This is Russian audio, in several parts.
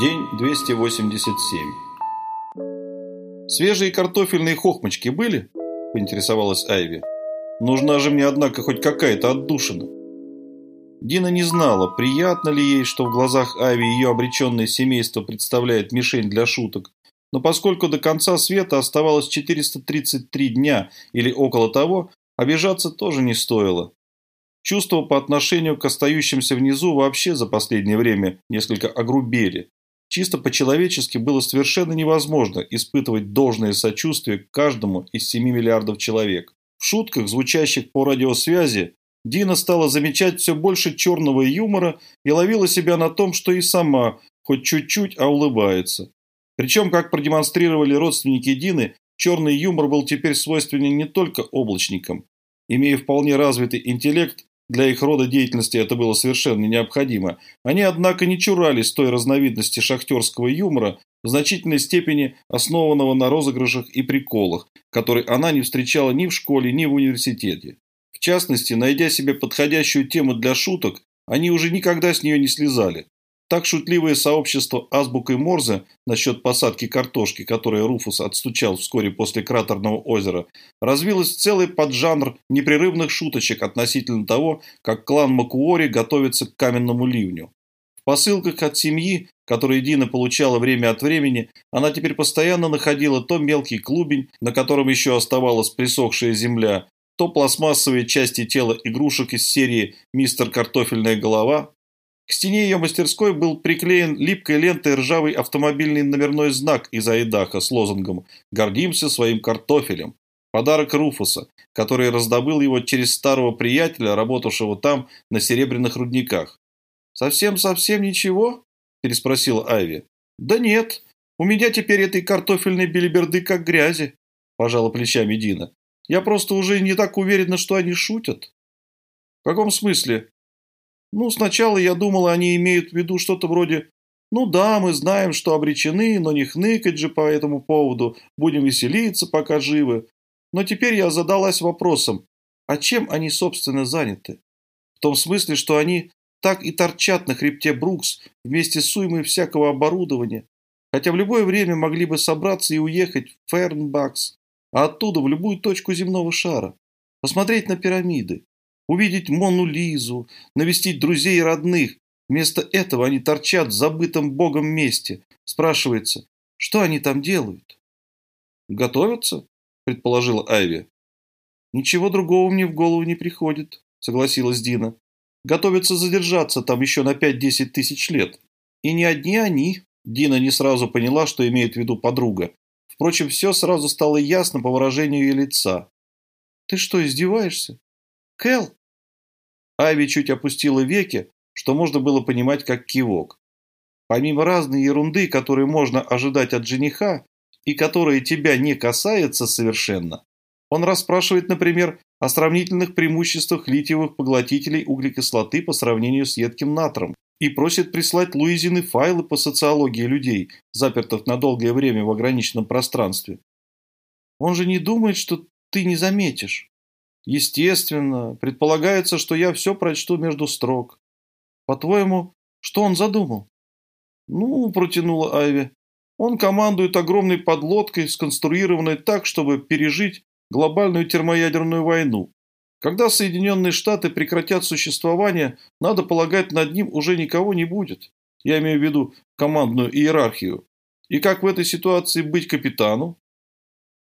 День 287. «Свежие картофельные хохмочки были?» – поинтересовалась Айви. «Нужна же мне, однако, хоть какая-то отдушина». Дина не знала, приятно ли ей, что в глазах Айви ее обреченное семейство представляет мишень для шуток, но поскольку до конца света оставалось 433 дня или около того, обижаться тоже не стоило. Чувства по отношению к остающимся внизу вообще за последнее время несколько огрубели. Чисто по-человечески было совершенно невозможно испытывать должное сочувствие к каждому из 7 миллиардов человек. В шутках, звучащих по радиосвязи, Дина стала замечать все больше черного юмора и ловила себя на том, что и сама, хоть чуть-чуть, а улыбается. Причем, как продемонстрировали родственники Дины, черный юмор был теперь свойственен не только облачникам. Имея вполне развитый интеллект, для их рода деятельности это было совершенно необходимо. Они, однако, не чурались той разновидности шахтерского юмора, в значительной степени основанного на розыгрышах и приколах, который она не встречала ни в школе, ни в университете. В частности, найдя себе подходящую тему для шуток, они уже никогда с нее не слезали. Так шутливое сообщество азбукой Морзе насчет посадки картошки, которое Руфус отстучал вскоре после кратерного озера, развилось целый поджанр непрерывных шуточек относительно того, как клан Макуори готовится к каменному ливню. В посылках от семьи, которые Дина получала время от времени, она теперь постоянно находила то мелкий клубень, на котором еще оставалась присохшая земля, то пластмассовые части тела игрушек из серии «Мистер Картофельная голова», к стене ее мастерской был приклеен липкой лентой ржавый автомобильный номерной знак из Айдаха с лозунгом «Гордимся своим картофелем». Подарок Руфуса, который раздобыл его через старого приятеля, работавшего там на серебряных рудниках. «Совсем-совсем ничего?» – переспросила Айви. «Да нет, у меня теперь этой картофельной белиберды как грязи», – пожала плечами Дина. «Я просто уже не так уверена, что они шутят». «В каком смысле?» Ну, сначала я думала, они имеют в виду что-то вроде «Ну да, мы знаем, что обречены, но не хныкать же по этому поводу, будем веселиться, пока живы». Но теперь я задалась вопросом, а чем они, собственно, заняты? В том смысле, что они так и торчат на хребте Брукс вместе с уймой всякого оборудования, хотя в любое время могли бы собраться и уехать в Фернбакс, а оттуда в любую точку земного шара, посмотреть на пирамиды, увидеть Мону Лизу, навестить друзей и родных. Вместо этого они торчат в забытом богом месте. Спрашивается, что они там делают? Готовятся, предположила Айви. Ничего другого мне в голову не приходит, согласилась Дина. Готовятся задержаться там еще на 5-10 тысяч лет. И не одни они. Дина не сразу поняла, что имеет в виду подруга. Впрочем, все сразу стало ясно по выражению ее лица. «Ты что, издеваешься?» «Кэл, Ави чуть опустила веки, что можно было понимать как кивок. Помимо разной ерунды, которую можно ожидать от жениха, и которая тебя не касается совершенно, он расспрашивает, например, о сравнительных преимуществах литиевых поглотителей углекислоты по сравнению с едким натром и просит прислать Луизины файлы по социологии людей, запертых на долгое время в ограниченном пространстве. Он же не думает, что ты не заметишь. Естественно, предполагается, что я все прочту между строк. По-твоему, что он задумал? Ну, протянула Айви. Он командует огромной подлодкой, сконструированной так, чтобы пережить глобальную термоядерную войну. Когда Соединенные Штаты прекратят существование, надо полагать, над ним уже никого не будет. Я имею в виду командную иерархию. И как в этой ситуации быть капитану?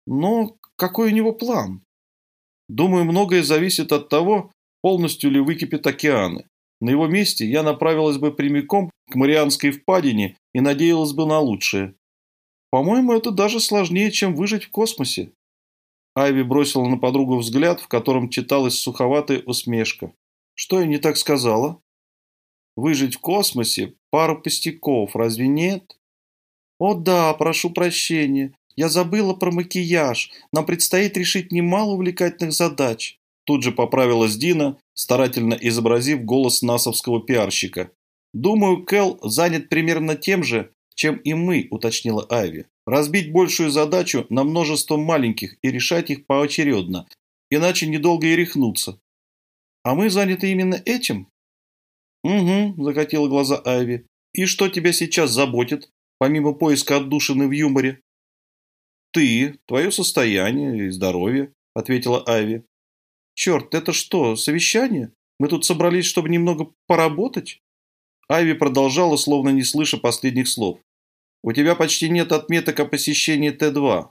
Но какой у него план? Думаю, многое зависит от того, полностью ли выкипят океаны. На его месте я направилась бы прямиком к Марианской впадине и надеялась бы на лучшее. По-моему, это даже сложнее, чем выжить в космосе. Айви бросила на подругу взгляд, в котором читалась суховатая усмешка. Что я не так сказала? Выжить в космосе – пару пустяков, разве нет? О да, прошу прощения. Я забыла про макияж. Нам предстоит решить немало увлекательных задач. Тут же поправилась Дина, старательно изобразив голос насовского пиарщика. «Думаю, Кэл занят примерно тем же, чем и мы», – уточнила Айви. Разбить большую задачу на множество маленьких и решать их поочередно, иначе недолго и рехнуться. А мы заняты именно этим? Угу, закатила глаза Айви. И что тебя сейчас заботит, помимо поиска отдушины в юморе? Ты, твое состояние и здоровье, ответила Айви. Черт, это что, совещание? Мы тут собрались, чтобы немного поработать? Айви продолжала, словно не слыша последних слов. У тебя почти нет отметок о посещении Т-2.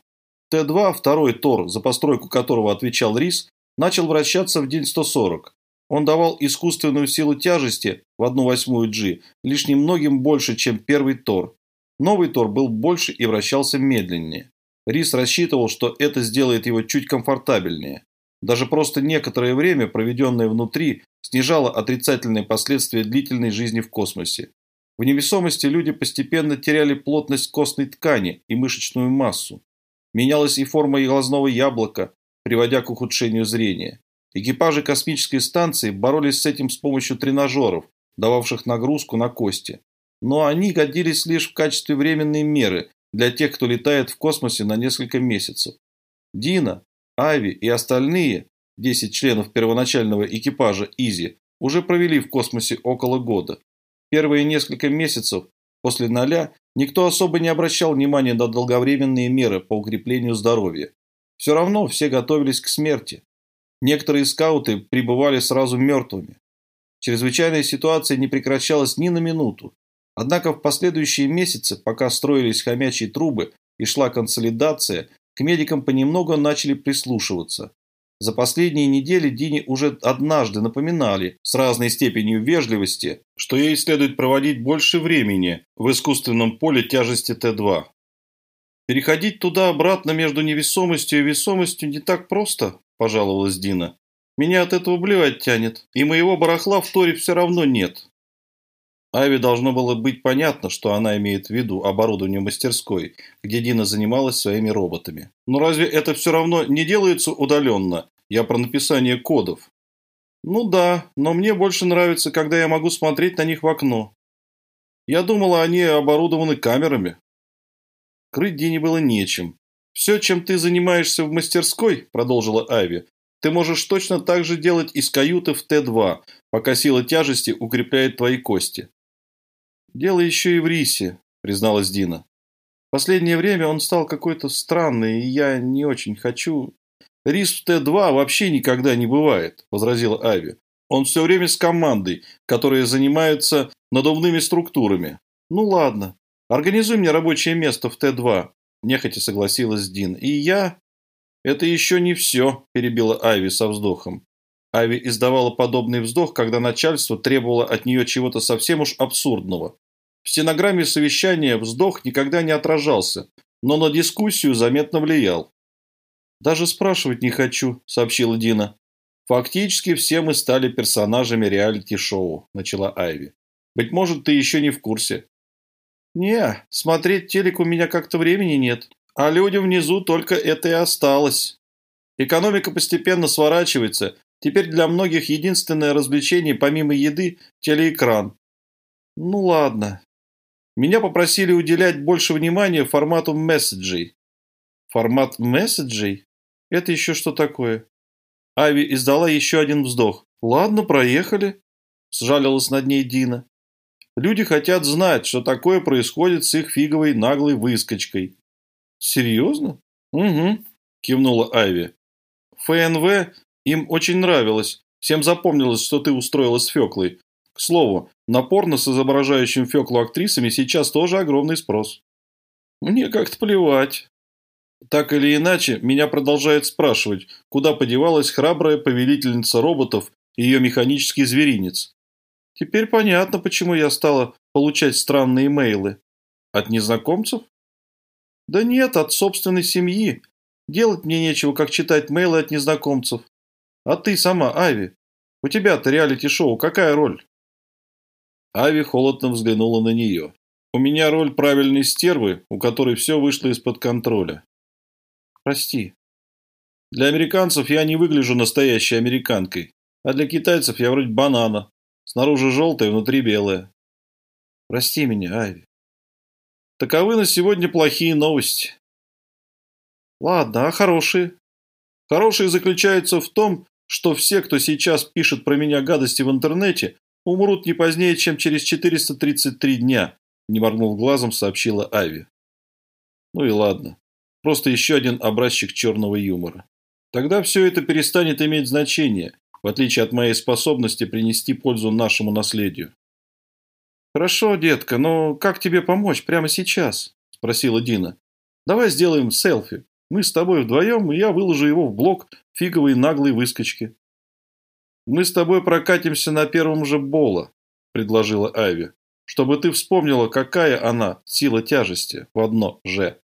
Т-2, второй Тор, за постройку которого отвечал Рис, начал вращаться в день 140. Он давал искусственную силу тяжести в 1 восьмую G лишь немногим больше, чем первый Тор. Новый Тор был больше и вращался медленнее. Рис рассчитывал, что это сделает его чуть комфортабельнее. Даже просто некоторое время, проведенное внутри, снижало отрицательные последствия длительной жизни в космосе. В невесомости люди постепенно теряли плотность костной ткани и мышечную массу. Менялась и форма глазного яблока, приводя к ухудшению зрения. Экипажи космической станции боролись с этим с помощью тренажеров, дававших нагрузку на кости. Но они годились лишь в качестве временной меры для тех, кто летает в космосе на несколько месяцев. Дина, Ави и остальные, 10 членов первоначального экипажа Изи, уже провели в космосе около года. Первые несколько месяцев после ноля никто особо не обращал внимания на долговременные меры по укреплению здоровья. Все равно все готовились к смерти. Некоторые скауты пребывали сразу мертвыми. Чрезвычайная ситуация не прекращалась ни на минуту. Однако в последующие месяцы, пока строились хомячьи трубы и шла консолидация, к медикам понемногу начали прислушиваться. За последние недели Дине уже однажды напоминали с разной степенью вежливости, что ей следует проводить больше времени в искусственном поле тяжести Т2. Переходить туда-обратно между невесомостью и весомостью не так просто, – пожаловалась Дина. «Меня от этого блевать тянет, и моего барахла в Торе все равно нет». Айве должно было быть понятно, что она имеет в виду оборудование мастерской, где Дина занималась своими роботами. Но разве это все равно не делается удаленно? Я про написание кодов. Ну да, но мне больше нравится, когда я могу смотреть на них в окно. Я думала, они оборудованы камерами. Крыть Дине было нечем. «Все, чем ты занимаешься в мастерской», – продолжила Айви, – «ты можешь точно так же делать из каюты в Т-2, пока сила тяжести укрепляет твои кости». «Дело еще и в Рисе», – призналась Дина. «Последнее время он стал какой-то странный, и я не очень хочу...» «Рис в Т-2 вообще никогда не бывает», – возразила Айви. «Он все время с командой, которая занимается надувными структурами. Ну ладно, организуй мне рабочее место в Т-2, нехотя согласилась Дин. «И я...» «Это еще не все», – перебила Айви со вздохом. Айви издавала подобный вздох, когда начальство требовало от нее чего-то совсем уж абсурдного. В стенограмме совещания вздох никогда не отражался, но на дискуссию заметно влиял. «Даже спрашивать не хочу», – сообщила Дина. «Фактически все мы стали персонажами реалити-шоу», – начала Айви. «Быть может, ты еще не в курсе. «Не, смотреть телек у меня как-то времени нет, а людям внизу только это и осталось. Экономика постепенно сворачивается, теперь для многих единственное развлечение помимо еды – телеэкран. Ну ладно. Меня попросили уделять больше внимания формату месседжей. Формат месседжей? Это еще что такое? Ави издала еще один вздох. Ладно, проехали. Сжалилась над ней Дина. Люди хотят знать, что такое происходит с их фиговой наглой выскочкой. Серьезно? Угу, кивнула Айви. ФНВ им очень нравилось. Всем запомнилось, что ты устроила с Феклой. К слову, на порно с изображающим Феклу актрисами сейчас тоже огромный спрос. Мне как-то плевать. Так или иначе, меня продолжают спрашивать, куда подевалась храбрая повелительница роботов и ее механический зверинец. Теперь понятно, почему я стала получать странные мейлы. От незнакомцев? Да нет, от собственной семьи. Делать мне нечего, как читать мейлы от незнакомцев. А ты сама, Айви, у тебя-то реалити-шоу какая роль? Ави холодно взглянула на нее. У меня роль правильной стервы, у которой все вышло из-под контроля. Прости. Для американцев я не выгляжу настоящей американкой, а для китайцев я вроде банана. Снаружи желтое, внутри белое. Прости меня, Айви. Таковы на сегодня плохие новости. Ладно, а хорошие? Хорошие заключаются в том, что все, кто сейчас пишет про меня гадости в интернете, умрут не позднее, чем через 433 дня, не моргнув глазом, сообщила Ави. Ну и ладно. Просто еще один образчик черного юмора. Тогда все это перестанет иметь значение, в отличие от моей способности принести пользу нашему наследию. «Хорошо, детка, но как тебе помочь прямо сейчас?» – спросила Дина. «Давай сделаем селфи. Мы с тобой вдвоем, и я выложу его в блог фиговые наглые выскочки». «Мы с тобой прокатимся на первом же Бола», – предложила Айви, «чтобы ты вспомнила, какая она сила тяжести в одно «же».